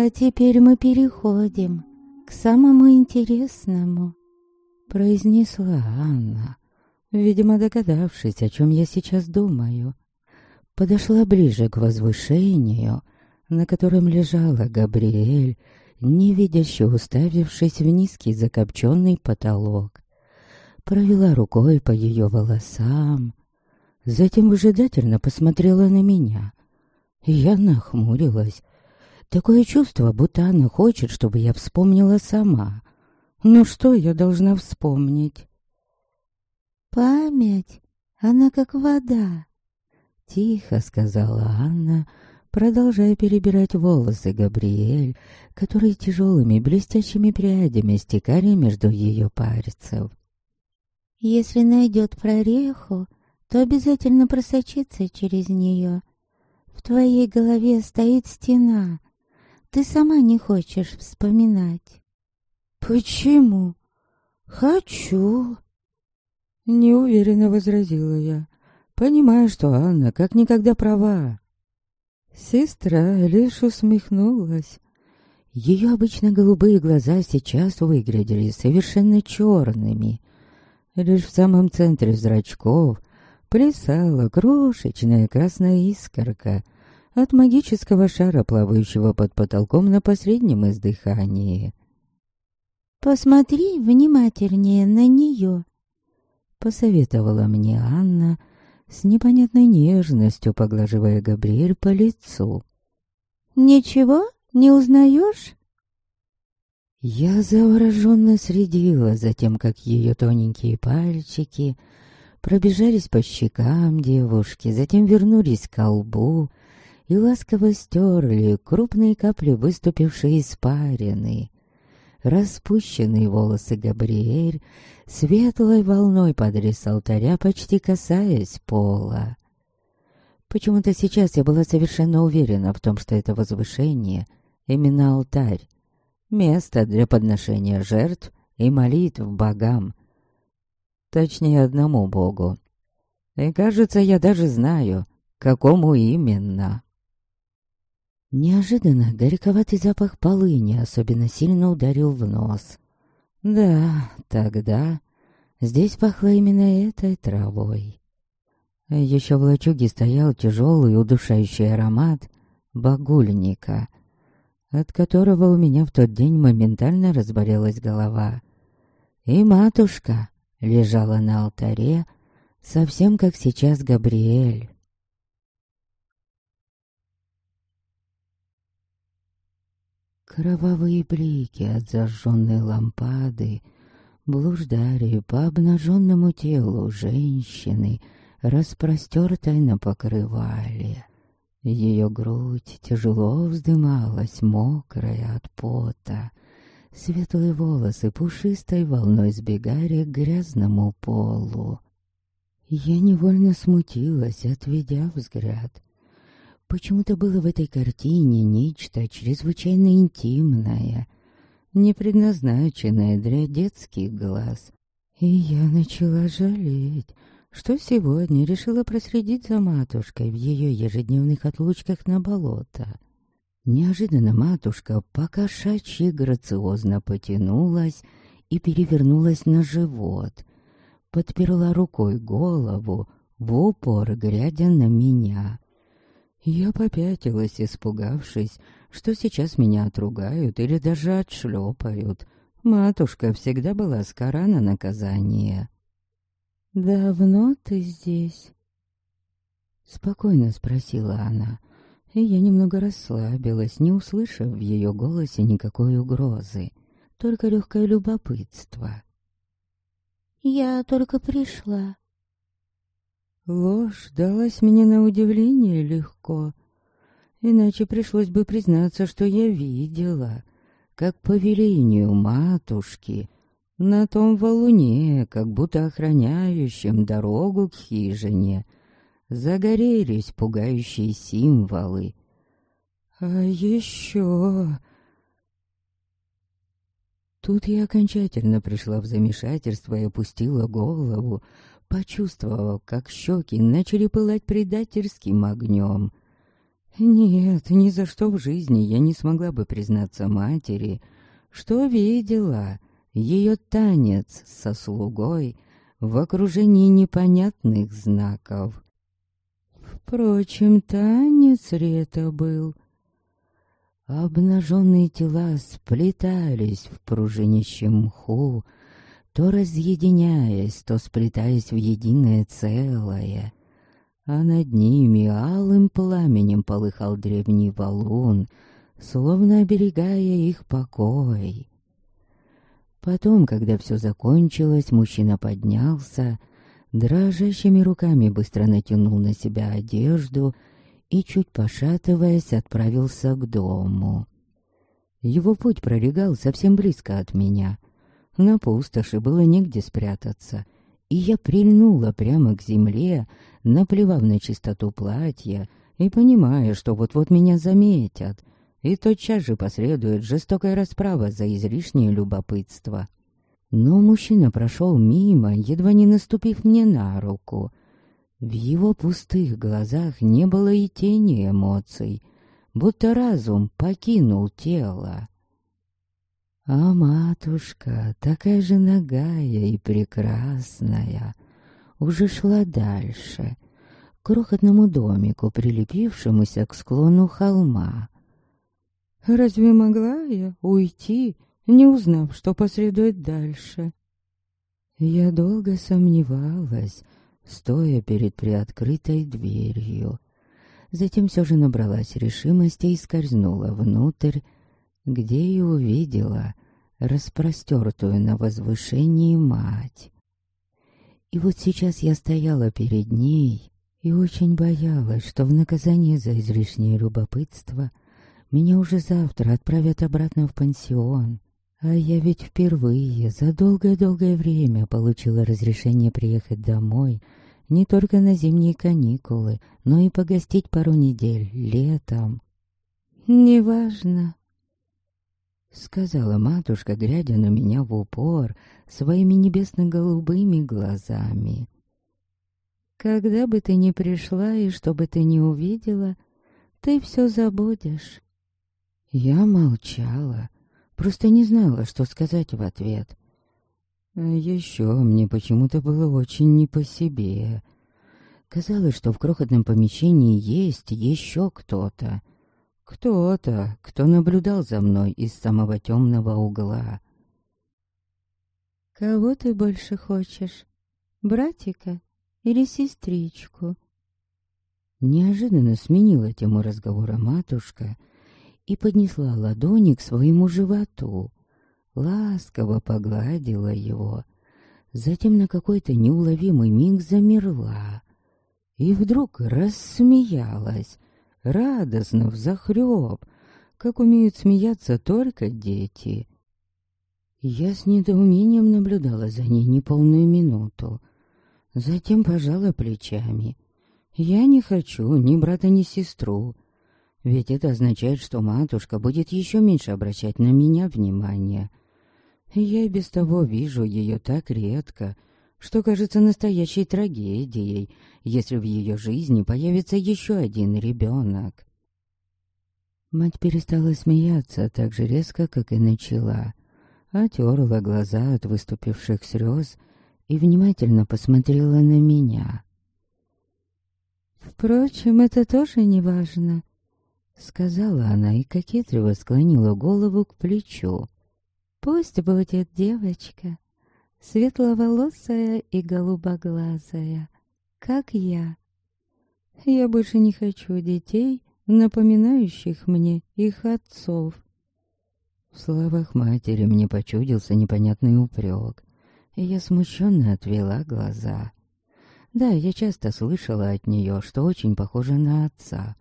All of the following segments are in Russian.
А теперь мы переходим к самому интересному, произнесла Анна, видимо догадавшись, о чем я сейчас думаю. Подошла ближе к возвышению, на котором лежала Габриэль, невидяще уставившись в низкий закопченный потолок. Провела рукой по ее волосам, затем выжидательно посмотрела на меня. Я нахмурилась. Такое чувство, будто она хочет, чтобы я вспомнила сама. Ну что я должна вспомнить? «Память, она как вода», — тихо сказала Анна, продолжая перебирать волосы Габриэль, которые тяжелыми блестящими прядями стекали между ее пальцев. «Если найдет прореху, то обязательно просочится через нее. В твоей голове стоит стена. Ты сама не хочешь вспоминать». «Почему?» «Хочу», — неуверенно возразила я, понимая, что Анна как никогда права. Сестра лишь усмехнулась. Ее обычно голубые глаза сейчас выглядели совершенно черными. Лишь в самом центре зрачков плясала крошечная красная искорка от магического шара, плавающего под потолком на посреднем издыхании. «Посмотри внимательнее на нее», — посоветовала мне Анна, с непонятной нежностью поглаживая Габриэль по лицу. «Ничего не узнаешь?» Я завороженно следила за тем, как ее тоненькие пальчики пробежались по щекам девушки, затем вернулись к лбу и ласково стерли крупные капли выступившей испарины. Распущенные волосы Габриэль светлой волной с алтаря, почти касаясь пола. Почему-то сейчас я была совершенно уверена в том, что это возвышение именно алтарь, место для подношения жертв и молитв богам. Точнее, одному богу. И кажется, я даже знаю, какому именно. Неожиданно горьковатый запах полыни особенно сильно ударил в нос. Да, тогда здесь пахло именно этой травой. Еще в лачуге стоял тяжелый удушающий аромат багульника, от которого у меня в тот день моментально разболелась голова. И матушка лежала на алтаре, совсем как сейчас Габриэль. Кровавые блики от зажженной лампады блуждали по обнаженному телу женщины, распростертой на покрывале. Ее грудь тяжело вздымалась, мокрая от пота. Светлые волосы пушистой волной сбегали к грязному полу. Я невольно смутилась, отведя взгляд. Почему-то было в этой картине нечто чрезвычайно интимное, не предназначенное для детских глаз. И я начала жалеть, что сегодня решила проследить за матушкой в ее ежедневных отлучках на болото. Неожиданно матушка покошачьи грациозно потянулась и перевернулась на живот, подперла рукой голову, в упор глядя на меня. Я попятилась, испугавшись, что сейчас меня отругают или даже отшлепают. Матушка всегда была скора на наказание. «Давно ты здесь?» Спокойно спросила она, и я немного расслабилась, не услышав в ее голосе никакой угрозы, только легкое любопытство. «Я только пришла», Ложь далась мне на удивление легко. Иначе пришлось бы признаться, что я видела, как по велению матушки на том валуне, как будто охраняющем дорогу к хижине, загорелись пугающие символы. А еще... Тут я окончательно пришла в замешательство и опустила голову, почувствовав, как щеки начали пылать предательским огнем. Нет, ни за что в жизни я не смогла бы признаться матери, что видела ее танец со слугой в окружении непонятных знаков. Впрочем, танец ли это был? Обнаженные тела сплетались в пружинищем мху, то разъединяясь, то сплетаясь в единое целое а над ними алым пламенем полыхал древний валун, словно оберегая их покой. Потом, когда все закончилось, мужчина поднялся, дрожащими руками быстро натянул на себя одежду и, чуть пошатываясь, отправился к дому. Его путь пролегал совсем близко от меня. На пустоши было негде спрятаться — и я прильнула прямо к земле, наплевав на чистоту платья и понимая, что вот-вот меня заметят, и тотчас же последует жестокая расправа за излишнее любопытство. Но мужчина прошел мимо, едва не наступив мне на руку. В его пустых глазах не было и тени эмоций, будто разум покинул тело. А матушка, такая же нагая и прекрасная, уже шла дальше, к крохотному домику, прилепившемуся к склону холма. Разве могла я уйти, не узнав, что последует дальше? Я долго сомневалась, стоя перед приоткрытой дверью. Затем все же набралась решимости и скользнула внутрь, где и увидела распростертую на возвышении мать. И вот сейчас я стояла перед ней и очень боялась, что в наказание за излишнее любопытство меня уже завтра отправят обратно в пансион. А я ведь впервые за долгое-долгое время получила разрешение приехать домой не только на зимние каникулы, но и погостить пару недель летом. Неважно, Сказала матушка, глядя на меня в упор своими небесно-голубыми глазами. Когда бы ты ни пришла и что бы ты ни увидела, ты все забудешь. Я молчала, просто не знала, что сказать в ответ. А еще мне почему-то было очень не по себе. Казалось, что в крохотном помещении есть еще кто-то. Кто-то, кто наблюдал за мной из самого темного угла. «Кого ты больше хочешь? Братика или сестричку?» Неожиданно сменила тему разговора матушка и поднесла ладони к своему животу, ласково погладила его, затем на какой-то неуловимый миг замерла и вдруг рассмеялась, радостно, взахрёб, как умеют смеяться только дети. Я с недоумением наблюдала за ней неполную минуту. Затем пожала плечами. Я не хочу ни брата, ни сестру. Ведь это означает, что матушка будет еще меньше обращать на меня внимание. Я и без того вижу ее так редко, что кажется настоящей трагедией, если в ее жизни появится еще один ребенок. Мать перестала смеяться так же резко, как и начала. Отерла глаза от выступивших слез и внимательно посмотрела на меня. «Впрочем, это тоже не важно», — сказала она и кокетливо склонила голову к плечу. «Пусть будет девочка, светловолосая и голубоглазая, как я. Я больше не хочу детей, напоминающих мне их отцов. В словах матери мне почудился непонятный упрек, и я смущенно отвела глаза. Да, я часто слышала от нее, что очень похожа на отца,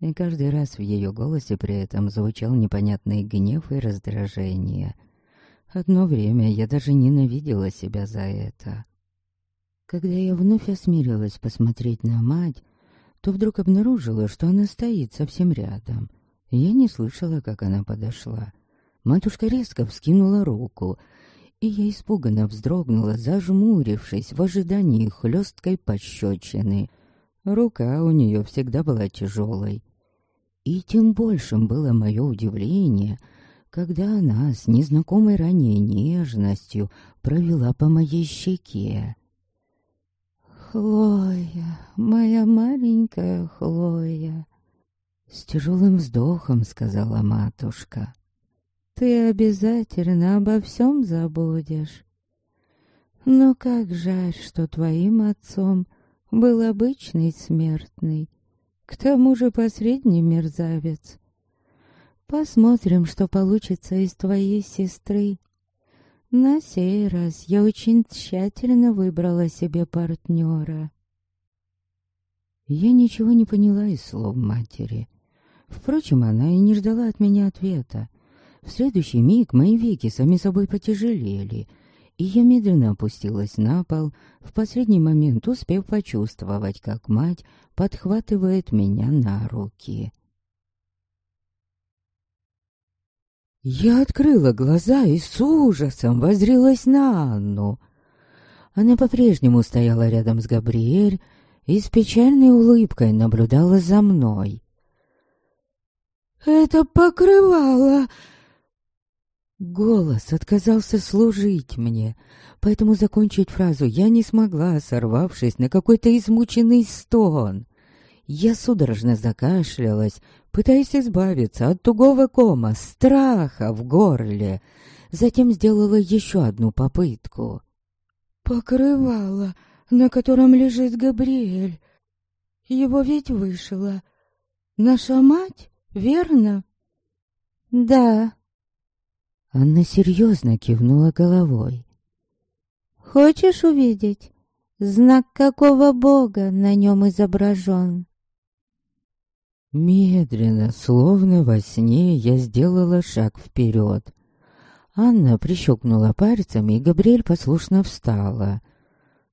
и каждый раз в ее голосе при этом звучал непонятный гнев и раздражение — Одно время я даже ненавидела себя за это. Когда я вновь осмелилась посмотреть на мать, то вдруг обнаружила, что она стоит совсем рядом. Я не слышала, как она подошла. Матушка резко вскинула руку, и я испуганно вздрогнула, зажмурившись в ожидании хлесткой пощечины. Рука у нее всегда была тяжелой. И тем большим было мое удивление, когда она с незнакомой ранее нежностью провела по моей щеке. «Хлоя, моя маленькая Хлоя!» С тяжелым вздохом сказала матушка. «Ты обязательно обо всем забудешь. Но как жаль, что твоим отцом был обычный смертный, к тому же последний мерзавец. Посмотрим, что получится из твоей сестры. На сей раз я очень тщательно выбрала себе партнера. Я ничего не поняла из слов матери. Впрочем, она и не ждала от меня ответа. В следующий миг мои веки сами собой потяжелели, и я медленно опустилась на пол, в последний момент успев почувствовать, как мать подхватывает меня на руки. Я открыла глаза и с ужасом возрилась на Анну. Она по-прежнему стояла рядом с Габриэль и с печальной улыбкой наблюдала за мной. «Это покрывало!» Голос отказался служить мне, поэтому закончить фразу я не смогла, сорвавшись на какой-то измученный стон. Я судорожно закашлялась, пытаясь избавиться от тугого кома, страха в горле. Затем сделала еще одну попытку. «Покрывало, на котором лежит Габриэль. Его ведь вышла. Наша мать, верно?» «Да», Анна серьезно кивнула головой. «Хочешь увидеть, знак какого бога на нем изображен?» Медленно, словно во сне, я сделала шаг вперед. Анна прищелкнула пальцами, и Габриэль послушно встала.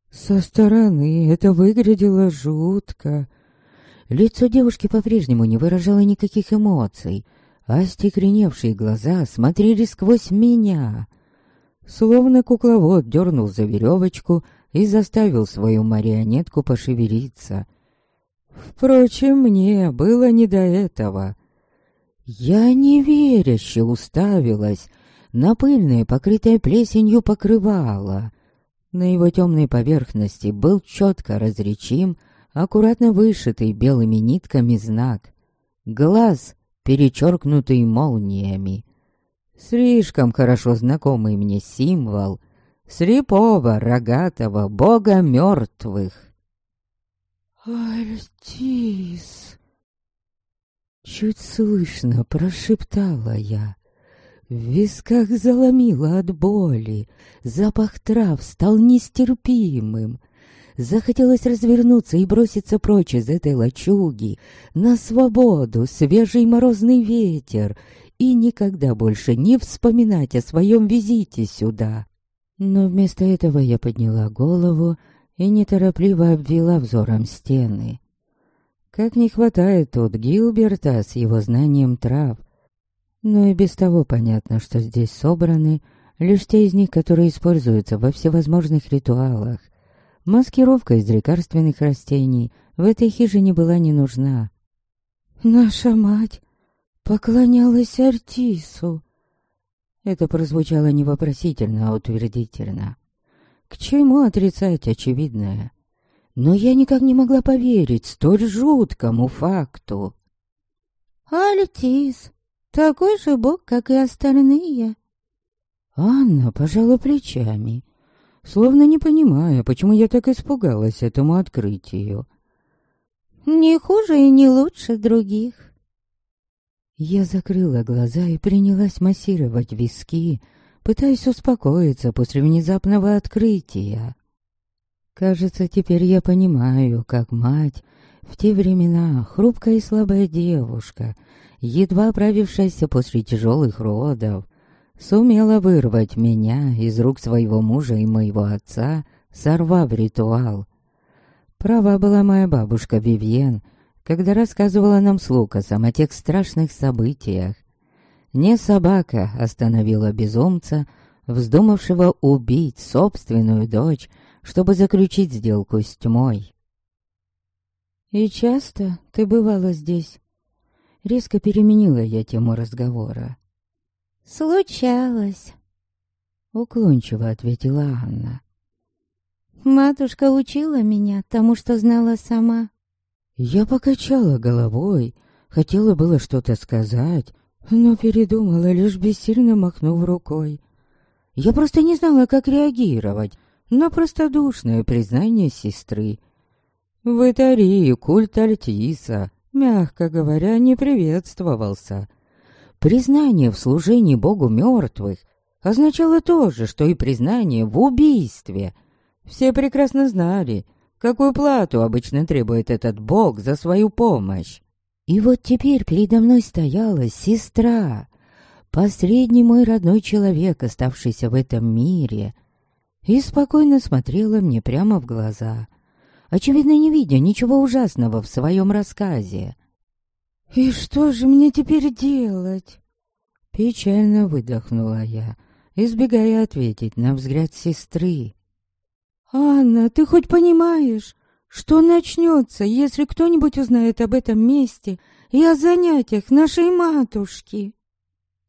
Со стороны это выглядело жутко. Лицо девушки по-прежнему не выражало никаких эмоций — а остекленевшие глаза смотрели сквозь меня. Словно кукловод дернул за веревочку и заставил свою марионетку пошевелиться. Впрочем, мне было не до этого. Я неверяще уставилась на пыльное, покрытое плесенью покрывало. На его темной поверхности был четко различим, аккуратно вышитый белыми нитками знак. Глаз перечеркнутый молниями. Слишком хорошо знакомый мне символ слепого, рогатого бога мертвых. «Альтис!» Чуть слышно прошептала я. В висках заломило от боли, запах трав стал нестерпимым. Захотелось развернуться и броситься прочь из этой лачуги, на свободу, свежий морозный ветер, и никогда больше не вспоминать о своем визите сюда. Но вместо этого я подняла голову и неторопливо обвела взором стены. Как не хватает тут Гилберта с его знанием трав. Но и без того понятно, что здесь собраны лишь те из них, которые используются во всевозможных ритуалах. Маскировка из лекарственных растений в этой хижине была не нужна. «Наша мать поклонялась Артису». Это прозвучало не вопросительно, а утвердительно. К чему отрицать очевидное? Но я никак не могла поверить столь жуткому факту. «Альтис, такой же бог, как и остальные». Анна пожала плечами словно не понимая, почему я так испугалась этому открытию. «Не хуже и не лучше других». Я закрыла глаза и принялась массировать виски, пытаясь успокоиться после внезапного открытия. Кажется, теперь я понимаю, как мать в те времена хрупкая и слабая девушка, едва оправившаяся после тяжелых родов, сумела вырвать меня из рук своего мужа и моего отца, сорвав ритуал. Права была моя бабушка Вивьен, когда рассказывала нам с Лукасом о тех страшных событиях. Не собака остановила безумца, вздумавшего убить собственную дочь, чтобы заключить сделку с тьмой. «И часто ты бывала здесь?» Резко переменила я тему разговора. «Случалось», — уклончиво ответила Анна. «Матушка учила меня тому, что знала сама». Я покачала головой, хотела было что-то сказать, но передумала, лишь бессильно махнув рукой. Я просто не знала, как реагировать на простодушное признание сестры. В Итарии культ Альтиса, мягко говоря, не приветствовался. Признание в служении Богу мертвых означало то же, что и признание в убийстве. Все прекрасно знали, какую плату обычно требует этот Бог за свою помощь. И вот теперь передо мной стояла сестра, последний мой родной человек, оставшийся в этом мире, и спокойно смотрела мне прямо в глаза, очевидно не видя ничего ужасного в своем рассказе. «И что же мне теперь делать?» Печально выдохнула я, избегая ответить на взгляд сестры. «Анна, ты хоть понимаешь, что начнется, если кто-нибудь узнает об этом месте и о занятиях нашей матушки?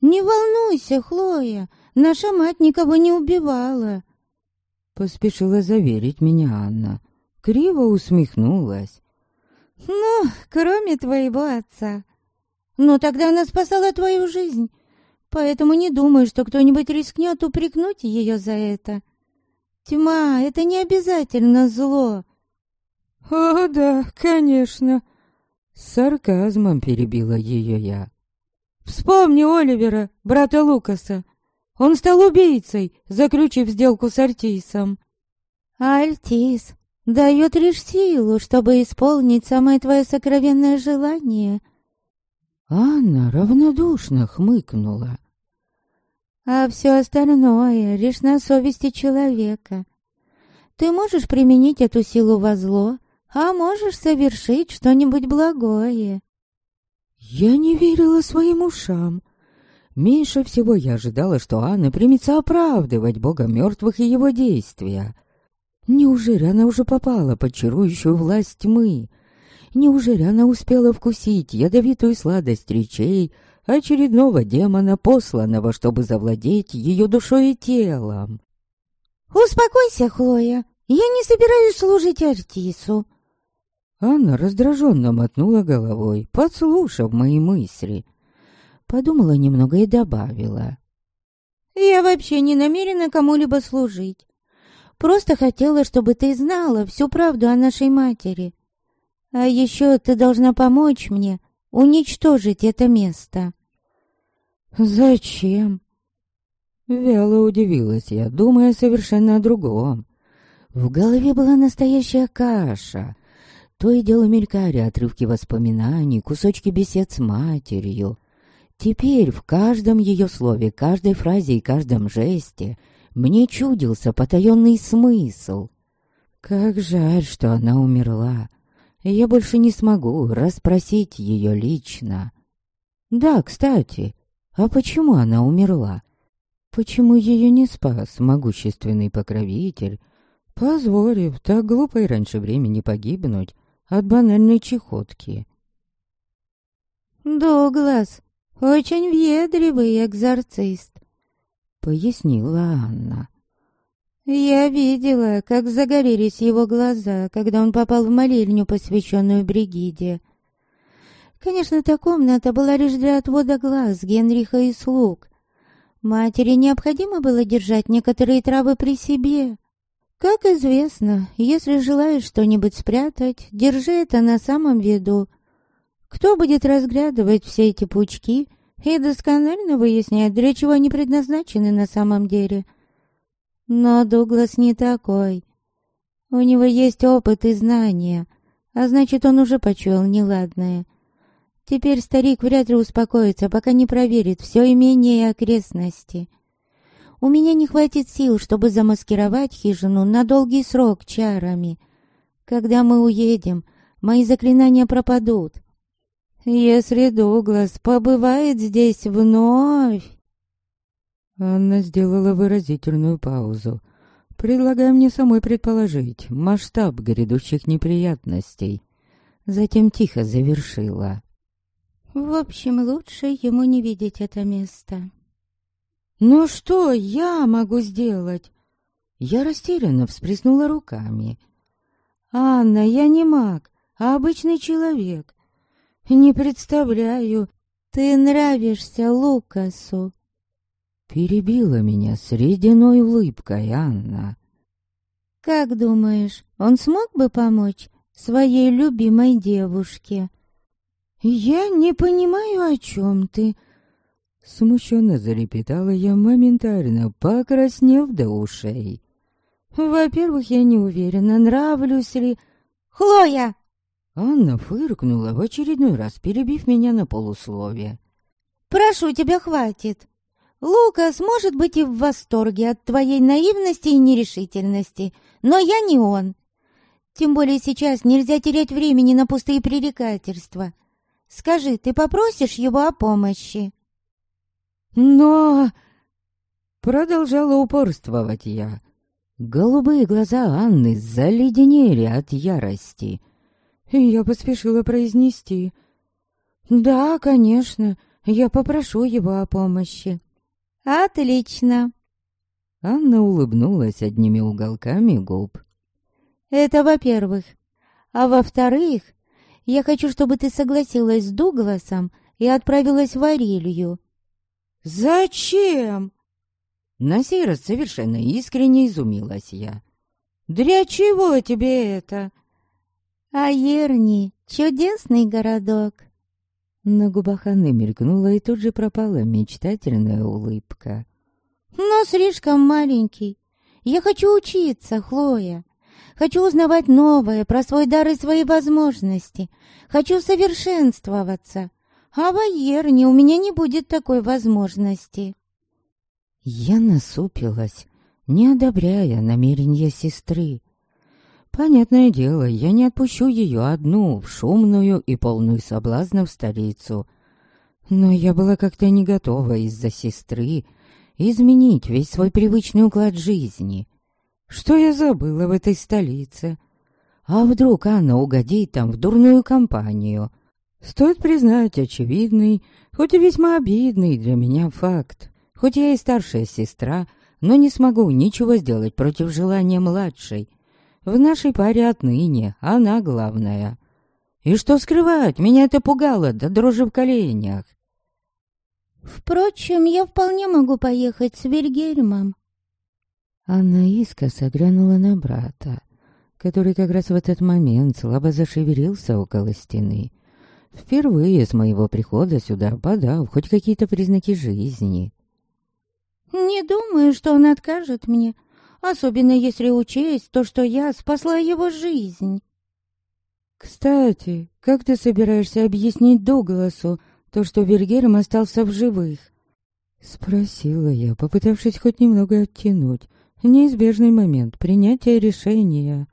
Не волнуйся, Хлоя, наша мать никого не убивала. Поспешила заверить меня Анна. Криво усмехнулась. Ну, кроме твоего отца. Но тогда она спасала твою жизнь, поэтому не думаю, что кто-нибудь рискнет упрекнуть ее за это. Тьма — это не обязательно зло. «О, да, конечно!» С сарказмом перебила ее я. «Вспомни Оливера, брата Лукаса. Он стал убийцей, заключив сделку с Артисом». «Альтис дает лишь силу, чтобы исполнить самое твое сокровенное желание». Анна равнодушно хмыкнула. «А все остальное лишь на совести человека. Ты можешь применить эту силу во зло, а можешь совершить что-нибудь благое». Я не верила своим ушам. Меньше всего я ожидала, что Анна примется оправдывать Бога мертвых и его действия. Неужели она уже попала под чарующую власть тьмы? Неужели она успела вкусить ядовитую сладость речей очередного демона, посланного, чтобы завладеть ее душой и телом? «Успокойся, Хлоя, я не собираюсь служить Артису», Анна раздраженно мотнула головой, подслушав мои мысли. Подумала немного и добавила. «Я вообще не намерена кому-либо служить. Просто хотела, чтобы ты знала всю правду о нашей матери. А еще ты должна помочь мне уничтожить это место». «Зачем?» Вяло удивилась я, думая совершенно о другом. В голове была настоящая каша. То и дело мелькали отрывки воспоминаний, кусочки бесед с матерью. Теперь в каждом ее слове, каждой фразе и каждом жесте мне чудился потаенный смысл. Как жаль, что она умерла. Я больше не смогу расспросить ее лично. Да, кстати, а почему она умерла? Почему ее не спас могущественный покровитель, позволив так глупо и раньше времени погибнуть от банальной чехотки. «Дуглас, очень въедливый экзорцист», — пояснила Анна. «Я видела, как загорелись его глаза, когда он попал в молельню, посвященную Бригиде. Конечно, та комната была лишь для отвода глаз Генриха и слуг. Матери необходимо было держать некоторые травы при себе, как известно, если желаешь что-нибудь спрятать, держи это на самом виду. Кто будет разглядывать все эти пучки и досконально выяснять, для чего они предназначены на самом деле? Но Дуглас не такой. У него есть опыт и знания, а значит, он уже почуял неладное. Теперь старик вряд ли успокоится, пока не проверит все имение и окрестности. У меня не хватит сил, чтобы замаскировать хижину на долгий срок чарами. Когда мы уедем, мои заклинания пропадут. Если Дуглас побывает здесь вновь...» Анна сделала выразительную паузу, предлагая мне самой предположить масштаб грядущих неприятностей. Затем тихо завершила. В общем, лучше ему не видеть это место. «Ну что я могу сделать?» Я растерянно всплеснула руками. «Анна, я не маг, а обычный человек. Не представляю, ты нравишься Лукасу!» Перебила меня с ледяной улыбкой Анна. «Как думаешь, он смог бы помочь своей любимой девушке?» «Я не понимаю, о чем ты...» Смущенно залепетала я моментально, покраснев до ушей. «Во-первых, я не уверена, нравлюсь ли...» «Хлоя!» Анна фыркнула в очередной раз, перебив меня на полусловие. «Прошу тебя, хватит. Лукас может быть и в восторге от твоей наивности и нерешительности, но я не он. Тем более сейчас нельзя терять времени на пустые пререкательства. Скажи, ты попросишь его о помощи?» «Но...» Продолжала упорствовать я. Голубые глаза Анны заледенели от ярости и я поспешила произнести. «Да, конечно, я попрошу его о помощи». «Отлично!» Анна улыбнулась одними уголками губ. «Это во-первых. А во-вторых, я хочу, чтобы ты согласилась с Дугласом и отправилась в Арилью». «Зачем?» На сей раз совершенно искренне изумилась я. «Для чего тебе это?» А Ерни — чудесный городок. На губах Анны мелькнула и тут же пропала мечтательная улыбка. Но слишком маленький. Я хочу учиться, Хлоя. Хочу узнавать новое про свой дар и свои возможности. Хочу совершенствоваться. А в Айерне у меня не будет такой возможности. Я насупилась, не одобряя намерения сестры. Понятное дело, я не отпущу ее одну в шумную и полную соблазнов столицу. Но я была как-то не готова из-за сестры изменить весь свой привычный уклад жизни. Что я забыла в этой столице? А вдруг Анна угодит там в дурную компанию? Стоит признать очевидный, хоть и весьма обидный для меня факт. Хоть я и старшая сестра, но не смогу ничего сделать против желания младшей — в нашей паре отныне она главная. И что скрывать, меня это пугало до дрожи в коленях. Впрочем, я вполне могу поехать с Вильгельмом. Анна искоса глянула на брата, который как раз в этот момент слабо зашевелился около стены. Впервые с моего прихода сюда подал хоть какие-то признаки жизни. «Не думаю, что он откажет мне особенно если учесть то, что я спасла его жизнь. «Кстати, как ты собираешься объяснить Дугласу то, что Вильгельм остался в живых?» Спросила я, попытавшись хоть немного оттянуть неизбежный момент принятия решения.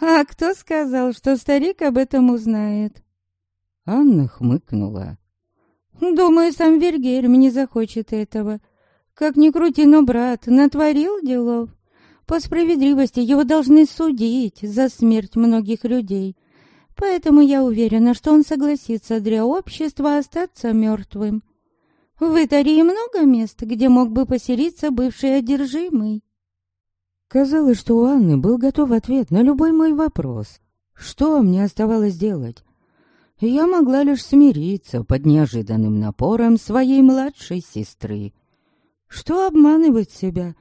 «А кто сказал, что старик об этом узнает?» Анна хмыкнула. «Думаю, сам Вильгельм не захочет этого. Как ни крути, но брат натворил делов. По справедливости его должны судить за смерть многих людей. Поэтому я уверена, что он согласится для общества остаться мертвым. В Итарии много мест, где мог бы поселиться бывший одержимый. Казалось, что у Анны был готов ответ на любой мой вопрос. Что мне оставалось делать? Я могла лишь смириться под неожиданным напором своей младшей сестры. Что обманывать себя?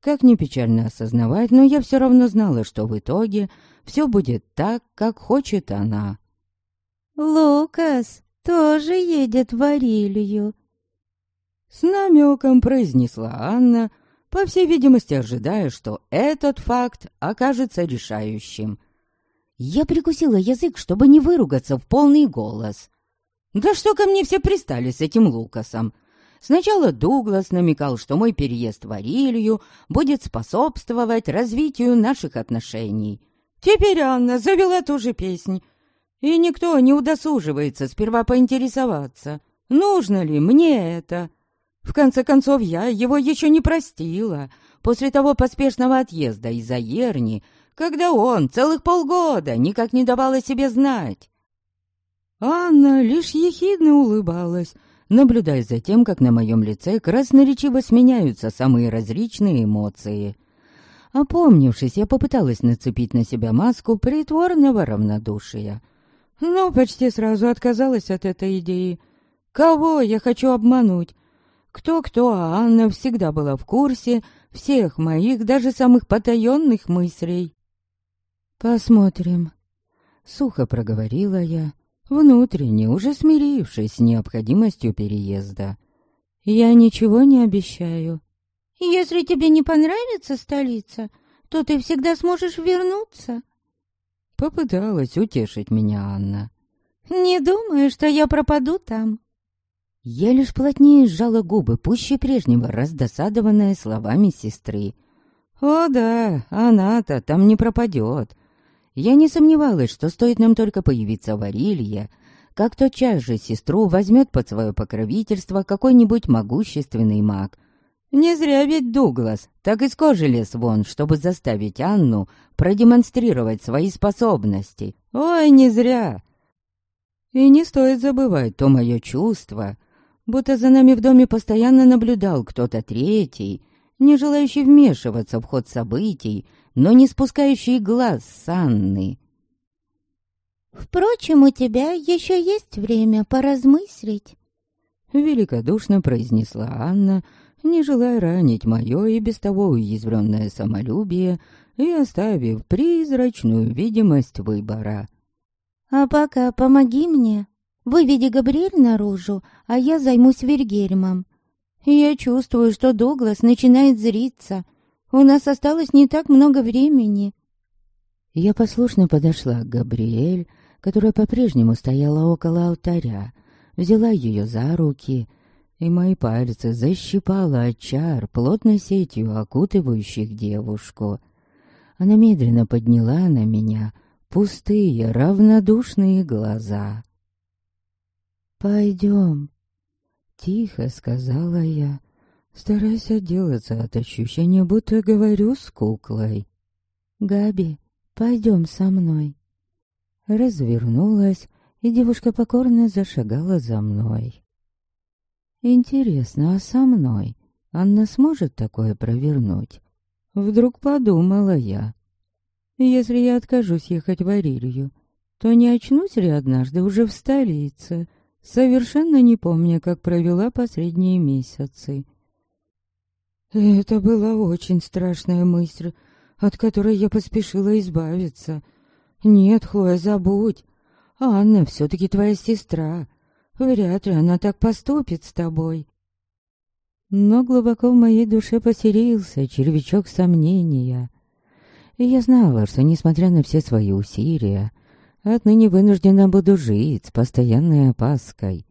Как не печально осознавать, но я все равно знала, что в итоге все будет так, как хочет она. «Лукас тоже едет в Арилью», — с намеком произнесла Анна, по всей видимости ожидая, что этот факт окажется решающим. Я прикусила язык, чтобы не выругаться в полный голос. «Да что ко мне все пристали с этим Лукасом? Сначала Дуглас намекал, что мой переезд в Арилью будет способствовать развитию наших отношений. Теперь Анна завела ту же песнь. И никто не удосуживается сперва поинтересоваться, нужно ли мне это. В конце концов, я его еще не простила после того поспешного отъезда из Аерни, когда он целых полгода никак не давал о себе знать. Анна лишь ехидно улыбалась, наблюдая за тем, как на моем лице красноречиво сменяются самые различные эмоции. Опомнившись, я попыталась нацепить на себя маску притворного равнодушия. Но почти сразу отказалась от этой идеи. Кого я хочу обмануть? Кто-кто, а Анна всегда была в курсе всех моих, даже самых потаенных мыслей. «Посмотрим», — сухо проговорила я, внутренне уже смирившись с необходимостью переезда. «Я ничего не обещаю». «Если тебе не понравится столица, то ты всегда сможешь вернуться». Попыталась утешить меня Анна. «Не думаю, что я пропаду там». Я лишь плотнее сжала губы, пуще прежнего, раздосадованная словами сестры. «О да, она-то там не пропадет. Я не сомневалась, что стоит нам только появиться в Арилье, как тотчас же сестру возьмет под свое покровительство какой-нибудь могущественный маг. Не зря ведь Дуглас так из кожи лез вон, чтобы заставить Анну продемонстрировать свои способности. Ой, не зря! И не стоит забывать то мое чувство, будто за нами в доме постоянно наблюдал кто-то третий, не желающий вмешиваться в ход событий, но не спускающий глаз с Анны. «Впрочем, у тебя еще есть время поразмыслить», — великодушно произнесла Анна, не желая ранить мое и без того уязвленное самолюбие и оставив призрачную видимость выбора. «А пока помоги мне. Выведи Габриэль наружу, а я займусь Вильгельмом. Я чувствую, что Дуглас начинает зриться, у нас осталось не так много времени». Я послушно подошла к Габриэль, которая по-прежнему стояла около алтаря, взяла ее за руки, и мои пальцы защипала от чар плотной сетью, окутывающих девушку. Она медленно подняла на меня пустые, равнодушные глаза. «Пойдем», — тихо сказала я, стараясь отделаться от ощущения, будто говорю с куклой. «Габи, пойдем со мной». Развернулась, и девушка покорно зашагала за мной. «Интересно, а со мной Анна сможет такое провернуть?» Вдруг подумала я. «Если я откажусь ехать в Арилью, то не очнусь ли однажды уже в столице, совершенно не помня, как провела последние месяцы?» Это была очень страшная мысль, от которой я поспешила избавиться. Нет, Хлоя, забудь. Анна все-таки твоя сестра. Вряд ли она так поступит с тобой. Но глубоко в моей душе поселился червячок сомнения. И я знала, что, несмотря на все свои усилия, отныне вынуждена буду жить с постоянной опаской.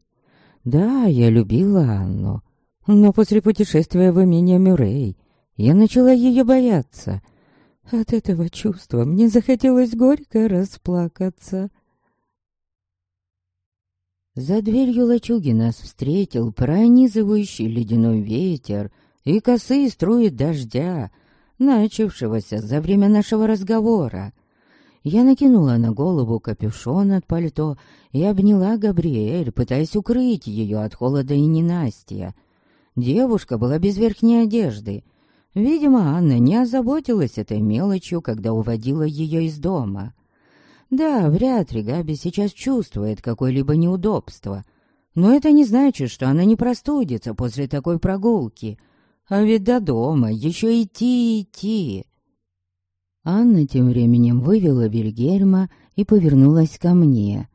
Да, я любила Анну, но после путешествия в имение Мюррей я начала ее бояться. От этого чувства мне захотелось горько расплакаться. За дверью лачуги нас встретил пронизывающий ледяной ветер и косые струи дождя, начавшегося за время нашего разговора. Я накинула на голову капюшон от пальто и обняла Габриэль, пытаясь укрыть ее от холода и ненастья. Девушка была без верхней одежды. Видимо, Анна не озаботилась этой мелочью, когда уводила ее из дома. Да, вряд ли Габи сейчас чувствует какое-либо неудобство. Но это не значит, что она не простудится после такой прогулки. А ведь до дома еще идти идти. Анна тем временем вывела Вильгельма и повернулась ко мне.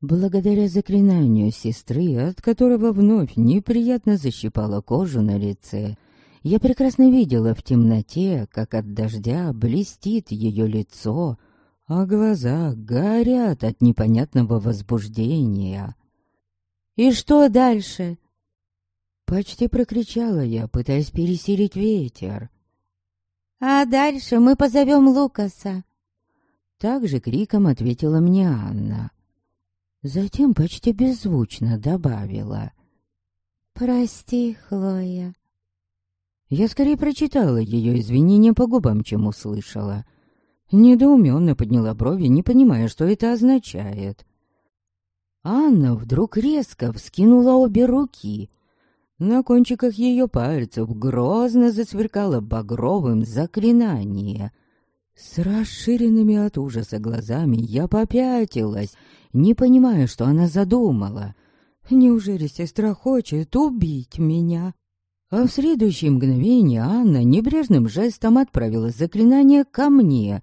Благодаря заклинанию сестры, от которого вновь неприятно защипала кожу на лице, я прекрасно видела в темноте, как от дождя блестит ее лицо, а глаза горят от непонятного возбуждения. «И что дальше?» Почти прокричала я, пытаясь пересилить ветер. «А дальше мы позовем Лукаса!» Также криком ответила мне Анна. Затем почти беззвучно добавила. «Прости, Хлоя». Я скорее прочитала ее извинения по губам, чем услышала. Недоуменно подняла брови, не понимая, что это означает. Анна вдруг резко вскинула обе руки. На кончиках ее пальцев грозно засверкало багровым заклинание. С расширенными от ужаса глазами я попятилась, не понимая, что она задумала. Неужели сестра хочет убить меня? А в следующее мгновение Анна небрежным жестом отправила заклинание ко мне.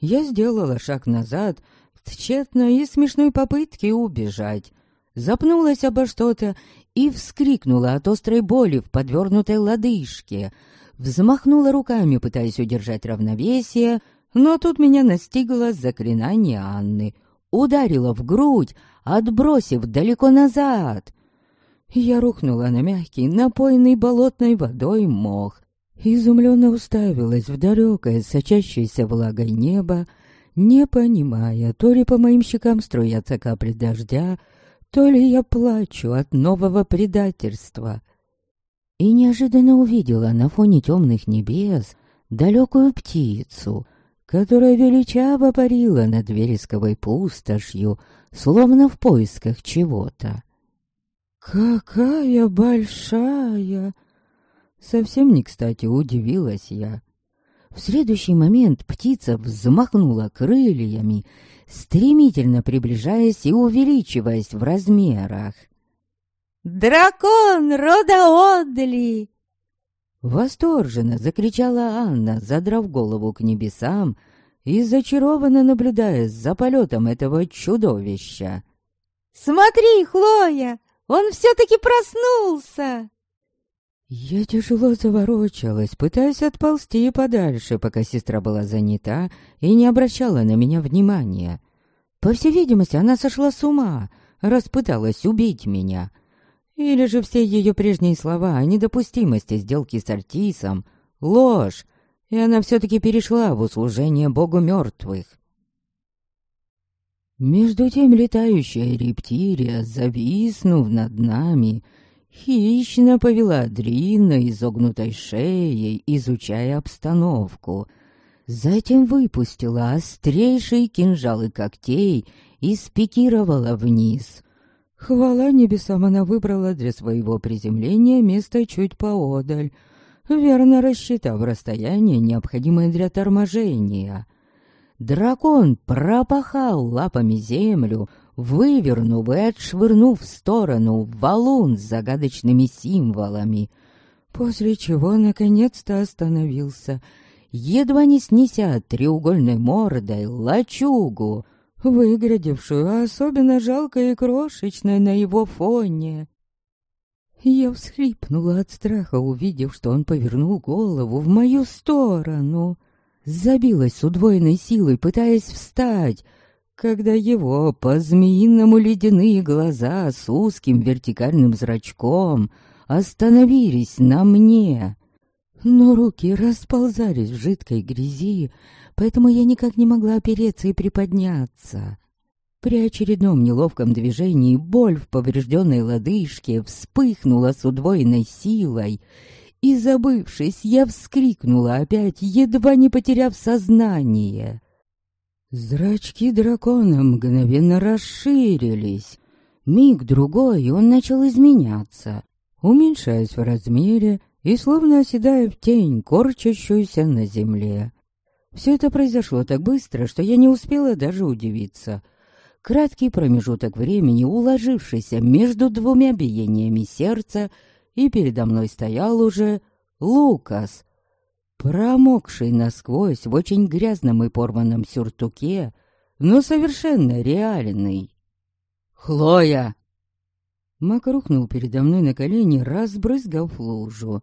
Я сделала шаг назад, в тщетной и смешной попытке убежать. Запнулась обо что-то и вскрикнула от острой боли в подвернутой лодыжке. Взмахнула руками, пытаясь удержать равновесие, но тут меня настигло заклинание Анны. Ударила в грудь, отбросив далеко назад. Я рухнула на мягкий, напоенный болотной водой мох. Изумленно уставилась в далекое, сочащееся влагой небо, не понимая, то ли по моим щекам струятся капли дождя, то ли я плачу от нового предательства. И неожиданно увидела на фоне темных небес далекую птицу, которая величаво парила над вересковой пустошью, словно в поисках чего-то. «Какая большая!» Совсем не кстати удивилась я. В следующий момент птица взмахнула крыльями, стремительно приближаясь и увеличиваясь в размерах. «Дракон рода Одли!» Восторженно закричала Анна, задрав голову к небесам и зачарованно наблюдая за полетом этого чудовища. «Смотри, Хлоя, он все-таки проснулся!» Я тяжело заворочалась, пытаясь отползти подальше, пока сестра была занята и не обращала на меня внимания. По всей видимости, она сошла с ума, раз пыталась убить меня. Или же все ее прежние слова о недопустимости сделки с Артисом — ложь, и она все-таки перешла в услужение богу мертвых. Между тем летающая рептилия, зависнув над нами, хищно повела длинной изогнутой шеей, изучая обстановку. Затем выпустила острейшие кинжалы когтей и спикировала вниз. Хвала небесам, она выбрала для своего приземления место чуть поодаль, верно рассчитав расстояние, необходимое для торможения. Дракон пропахал лапами землю, вывернув и отшвырнув в сторону валун с загадочными символами, после чего наконец-то остановился, едва не снеся треугольной мордой лачугу, выглядевшую особенно жалкой и крошечной на его фоне. Я всхлипнула от страха, увидев, что он повернул голову в мою сторону — забилась с удвоенной силой, пытаясь встать, когда его по-змеиному ледяные глаза с узким вертикальным зрачком остановились на мне. Но руки расползались в жидкой грязи, поэтому я никак не могла опереться и приподняться. При очередном неловком движении боль в поврежденной лодыжке вспыхнула с удвоенной силой, и, забывшись, я вскрикнула опять, едва не потеряв сознание. Зрачки дракона мгновенно расширились. Миг-другой он начал изменяться, уменьшаясь в размере и словно оседая в тень, корчащуюся на земле. Все это произошло так быстро, что я не успела даже удивиться. Краткий промежуток времени, уложившийся между двумя биениями сердца, и передо мной стоял уже Лукас, промокший насквозь в очень грязном и порванном сюртуке, но совершенно реальный. «Хлоя!» Мак рухнул передо мной на колени, разбрызгав лужу.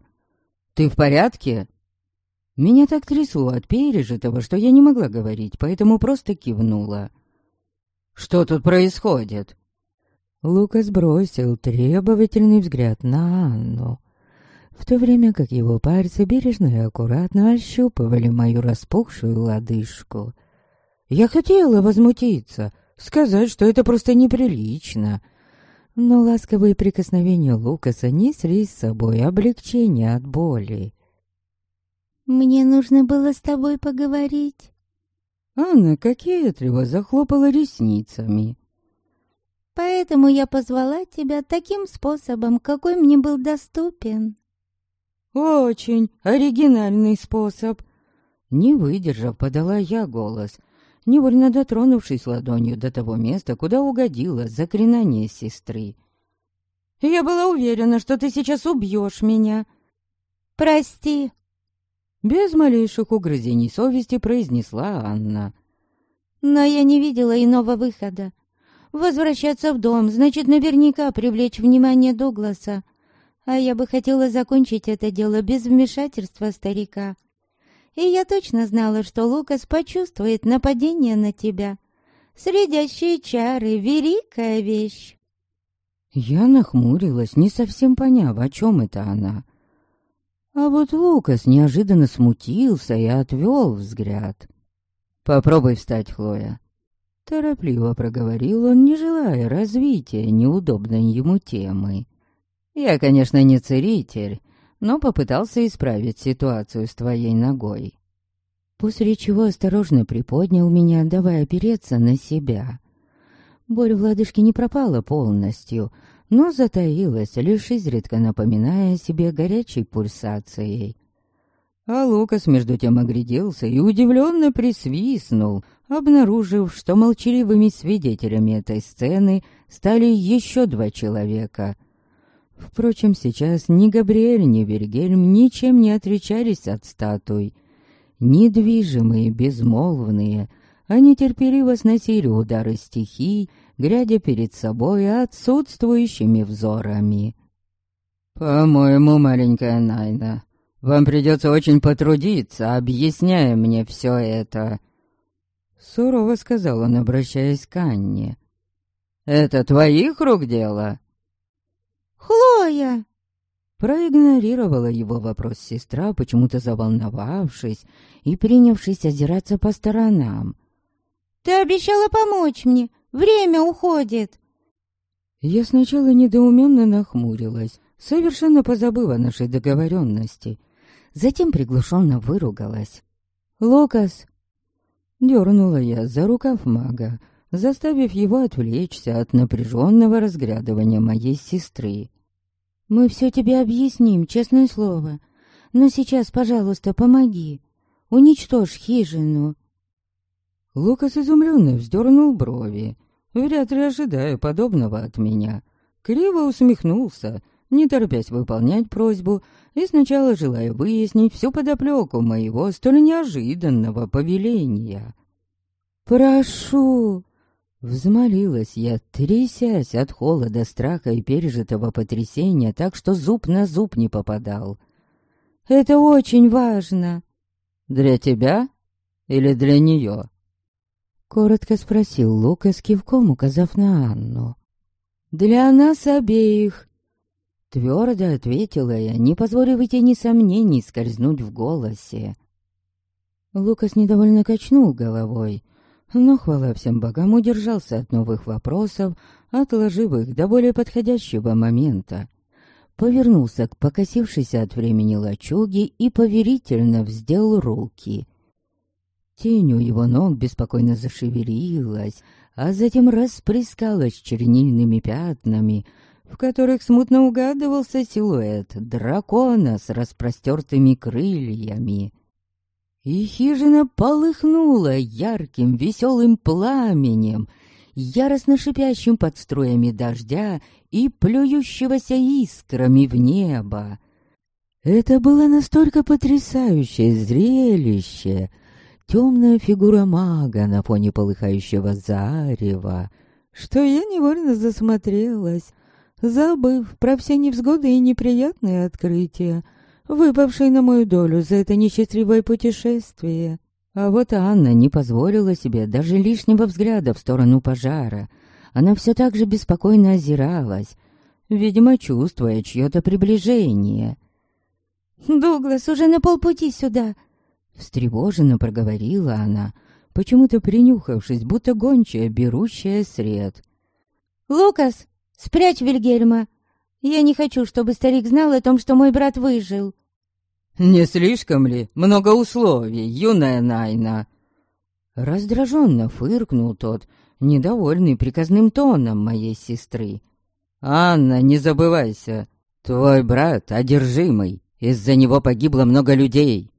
«Ты в порядке?» Меня так трясло от пережитого, что я не могла говорить, поэтому просто кивнула. «Что тут происходит?» Лукас бросил требовательный взгляд на Анну, в то время как его пальцы бережно и аккуратно ощупывали мою распухшую лодыжку. Я хотела возмутиться, сказать, что это просто неприлично, но ласковые прикосновения Лукаса несли с собой облегчение от боли. «Мне нужно было с тобой поговорить». Анна кокетливо захлопала ресницами. Поэтому я позвала тебя таким способом, какой мне был доступен. Очень оригинальный способ. Не выдержав, подала я голос, невольно дотронувшись ладонью до того места, куда угодила заклинание сестры. Я была уверена, что ты сейчас убьешь меня. Прости. Без малейших угрызений совести произнесла Анна. Но я не видела иного выхода. Возвращаться в дом значит наверняка привлечь внимание Дугласа. А я бы хотела закончить это дело без вмешательства старика. И я точно знала, что Лукас почувствует нападение на тебя. Средящие чары — великая вещь. Я нахмурилась, не совсем поняв, о чем это она. А вот Лукас неожиданно смутился и отвел взгляд. «Попробуй встать, Хлоя», Торопливо проговорил он, не желая развития неудобной ему темы. «Я, конечно, не целитель, но попытался исправить ситуацию с твоей ногой». После чего осторожно приподнял меня, давая опереться на себя. Боль в лодыжке не пропала полностью, но затаилась, лишь изредка напоминая себе горячей пульсацией. А Лукас между тем огляделся и удивленно присвистнул, обнаружив, что молчаливыми свидетелями этой сцены стали еще два человека. Впрочем, сейчас ни Габриэль, ни Вильгельм ничем не отличались от статуй. Недвижимые, безмолвные, они терпеливо сносили удары стихий, глядя перед собой отсутствующими взорами. «По-моему, маленькая Найна, вам придется очень потрудиться, объясняя мне все это», Сурово сказал он, обращаясь к Анне. «Это твоих рук дело?» «Хлоя!» Проигнорировала его вопрос сестра, почему-то заволновавшись и принявшись озираться по сторонам. «Ты обещала помочь мне! Время уходит!» Я сначала недоуменно нахмурилась, совершенно позабыв о нашей договоренности. Затем приглушенно выругалась. «Лукас, Дернула я за рукав мага, заставив его отвлечься от напряженного разглядывания моей сестры. «Мы все тебе объясним, честное слово. Но сейчас, пожалуйста, помоги. Уничтожь хижину». Лукас изумленно вздернул брови, вряд ли ожидая подобного от меня. Криво усмехнулся, не торопясь выполнять просьбу, и сначала желая выяснить всю подоплеку моего столь неожиданного повеления. «Прошу!» Взмолилась я, трясясь от холода, страха и пережитого потрясения, так что зуб на зуб не попадал. «Это очень важно!» «Для тебя или для нее?» Коротко спросил Лука с кивком, указав на Анну. «Для нас обеих!» Твердо ответила я, не позволив и тени сомнений скользнуть в голосе. Лукас недовольно качнул головой, но, хвала всем богам, удержался от новых вопросов, отложив их до более подходящего момента. Повернулся к покосившейся от времени лачуге и поверительно вздел руки. Тень у его ног беспокойно зашевелилась, а затем расплескалась чернильными пятнами — в которых смутно угадывался силуэт дракона с распростертыми крыльями. И хижина полыхнула ярким веселым пламенем, яростно шипящим под струями дождя и плюющегося искрами в небо. Это было настолько потрясающее зрелище, темная фигура мага на фоне полыхающего зарева, что я невольно засмотрелась, забыв про все невзгоды и неприятные открытия, выпавшие на мою долю за это несчастливое путешествие. А вот Анна не позволила себе даже лишнего взгляда в сторону пожара. Она все так же беспокойно озиралась, видимо, чувствуя чье-то приближение. «Дуглас уже на полпути сюда!» Встревоженно проговорила она, почему-то принюхавшись, будто гончая, берущая сред. «Лукас, Спрячь Вильгельма. Я не хочу, чтобы старик знал о том, что мой брат выжил». «Не слишком ли много условий, юная Найна?» Раздраженно фыркнул тот, недовольный приказным тоном моей сестры. «Анна, не забывайся, твой брат одержимый, из-за него погибло много людей».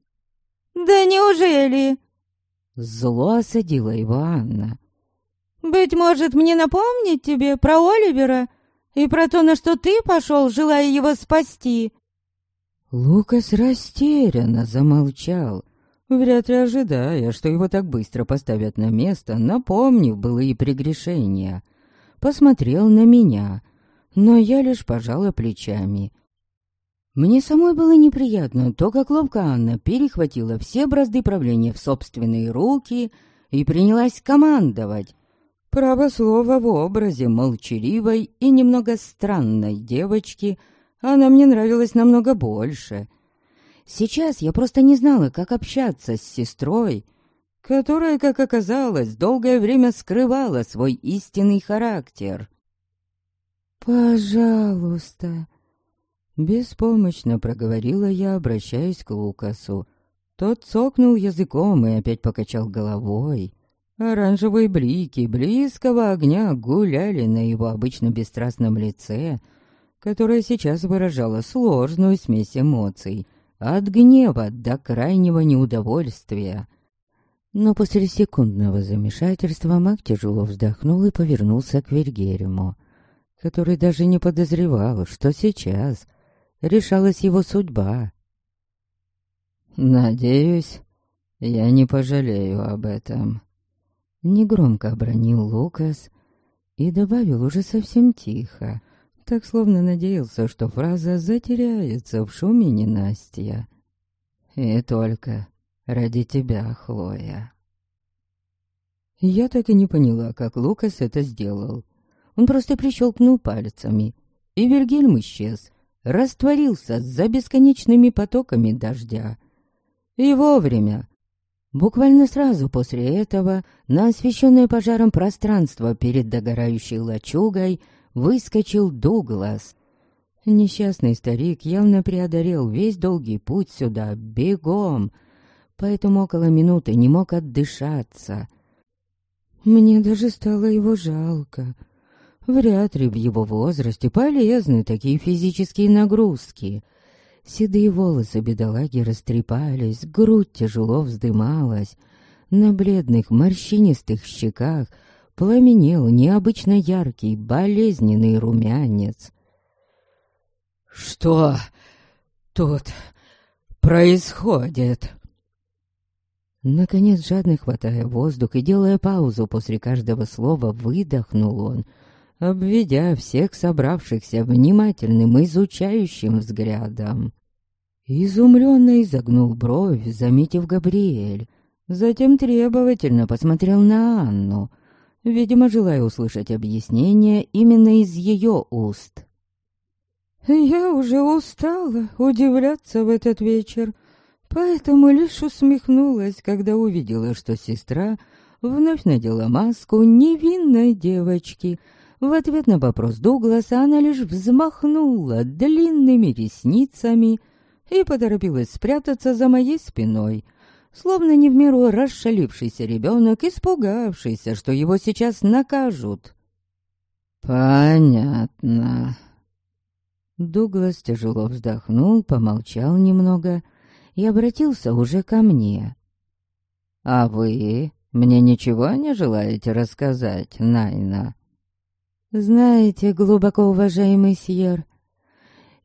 «Да неужели?» Зло осадила его Анна. «Быть может, мне напомнить тебе про Оливера и про то, на что ты пошел, желая его спасти?» Лукас растерянно замолчал, вряд ли ожидая, что его так быстро поставят на место, напомнив былые прегрешения. Посмотрел на меня, но я лишь пожала плечами. Мне самой было неприятно то, как ловко Анна перехватила все бразды правления в собственные руки и принялась командовать. Право слово в образе молчаливой и немного странной девочки — она мне нравилась намного больше. Сейчас я просто не знала, как общаться с сестрой, которая, как оказалось, долгое время скрывала свой истинный характер. «Пожалуйста», — беспомощно проговорила я, обращаясь к Лукасу. Тот цокнул языком и опять покачал головой. Оранжевые блики близкого огня гуляли на его обычно бесстрастном лице — которая сейчас выражала сложную смесь эмоций, от гнева до крайнего неудовольствия. Но после секундного замешательства маг тяжело вздохнул и повернулся к Вильгерему, который даже не подозревал, что сейчас решалась его судьба. «Надеюсь, я не пожалею об этом», — негромко обронил Лукас и добавил уже совсем тихо, — так словно надеялся, что фраза затеряется в шуме ненастья. «И только ради тебя, Хлоя». Я так и не поняла, как Лукас это сделал. Он просто прищелкнул пальцами, и Вильгельм исчез, растворился за бесконечными потоками дождя. И вовремя. Буквально сразу после этого на освещенное пожаром пространство перед догорающей лачугой выскочил Дуглас. Несчастный старик явно преодолел весь долгий путь сюда бегом, поэтому около минуты не мог отдышаться. Мне даже стало его жалко. Вряд ли в его возрасте полезны такие физические нагрузки. Седые волосы бедолаги растрепались, грудь тяжело вздымалась. На бледных морщинистых щеках пламенел необычно яркий, болезненный румянец. «Что тут происходит?» Наконец, жадно хватая воздух и делая паузу после каждого слова, выдохнул он, обведя всех собравшихся внимательным, изучающим взглядом. Изумленно изогнул бровь, заметив Габриэль, затем требовательно посмотрел на Анну — видимо, желая услышать объяснение именно из ее уст. «Я уже устала удивляться в этот вечер, поэтому лишь усмехнулась, когда увидела, что сестра вновь надела маску невинной девочки. В ответ на вопрос Дугласа она лишь взмахнула длинными ресницами и поторопилась спрятаться за моей спиной, словно не в меру расшалившийся ребенок, испугавшийся, что его сейчас накажут. «Понятно». Дуглас тяжело вздохнул, помолчал немного и обратился уже ко мне. «А вы мне ничего не желаете рассказать, Найна?» «Знаете, глубоко уважаемый Сьер,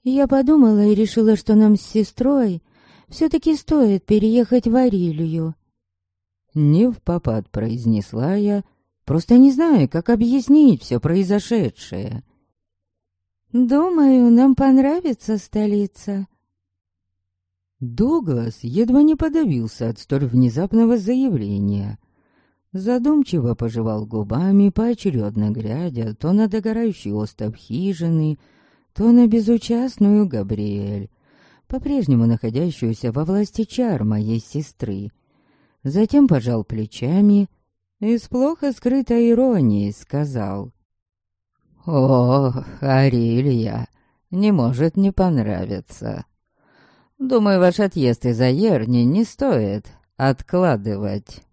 я подумала и решила, что нам с сестрой все-таки стоит переехать в Арилью. Не в попад произнесла я, просто не знаю, как объяснить все произошедшее. Думаю, нам понравится столица. Дуглас едва не подавился от столь внезапного заявления. Задумчиво пожевал губами, поочередно глядя то на догорающий остов хижины, то на безучастную Габриэль по-прежнему находящуюся во власти чар моей сестры. Затем пожал плечами и с плохо скрытой иронией сказал. «О, Арилия, не может не понравиться. Думаю, ваш отъезд из Аерни не стоит откладывать».